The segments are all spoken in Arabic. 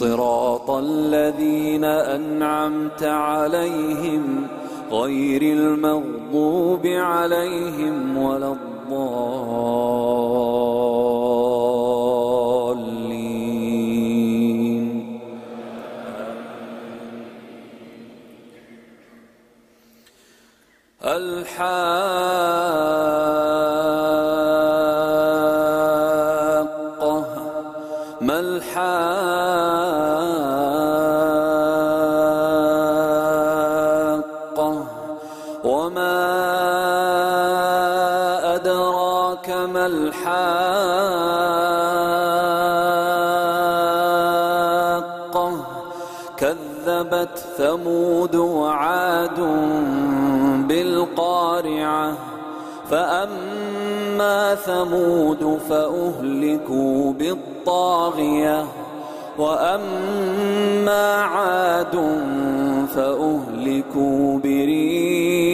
صراط الذين أنعمت عليهم غير المغضوب عليهم ولا الضالين. الحاقة ما الحاقة؟ ما الحاقة كذبت ثمود وعاد بالقارعة. فأما ثمود فأهلكوا بالطاغية. وأما عاد فأهلكوا بريح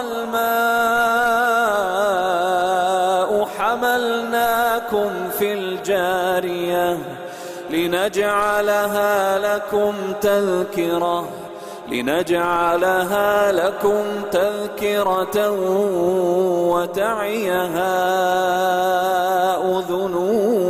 الماء حملناكم في الجارية لنجعلها لكم تذكرة لنجعلها لكم تذكرة وتعيها أذن واعية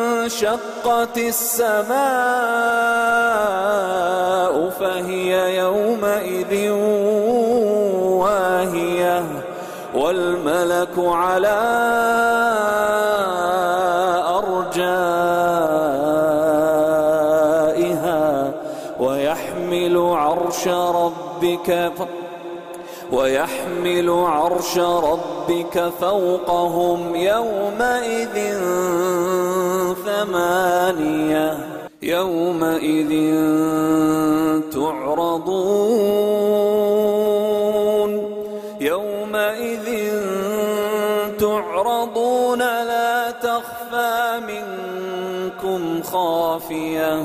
وانشقت السماء فهي يومئذ واهية والملك على أرجائها ويحمل عرش ربك ويحمل عرش ربك فوقهم يومئذ ثمانية يومئذ تعرضون يومئذ تعرضون لا تخفى منكم خافية.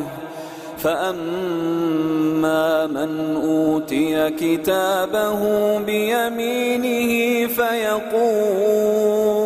فأما من أوتي كتابه بيمينه فيقول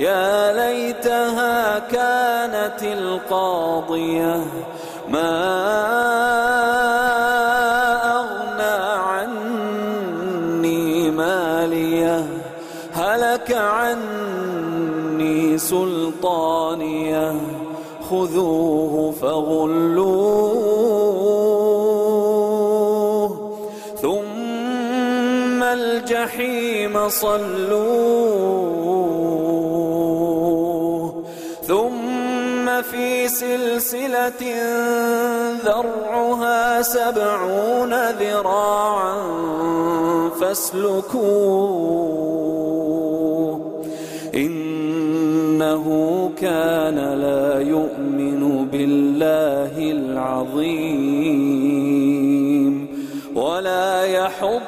يا ليتها كانت القاضية. ما أغنى عني مالية. هلك عني سلطانية. خذوه فغلوه الجحيم صلوه. ثم في سلسلة ذرعها سبعون ذراعا فاسلكوه. إنه كان لا يؤمن بالله العظيم. ولا يحض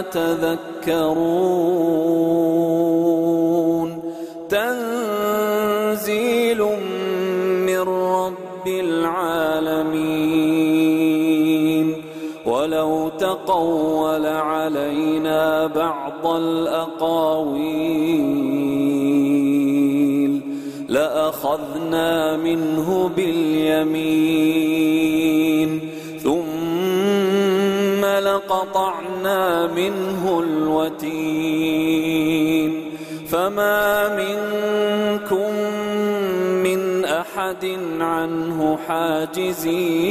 تذكرون. تنزيل من رب العالمين. ولو تقول علينا بعض الأقاويل لأخذنا منه باليمين. ثم لقطعنا منه الوتين فما منكم من أحد عنه حاجزين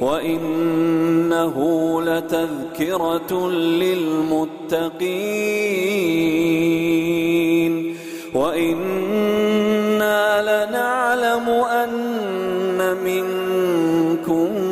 وإنه لتذكرة للمتقين وإنا لنعلم أن منكم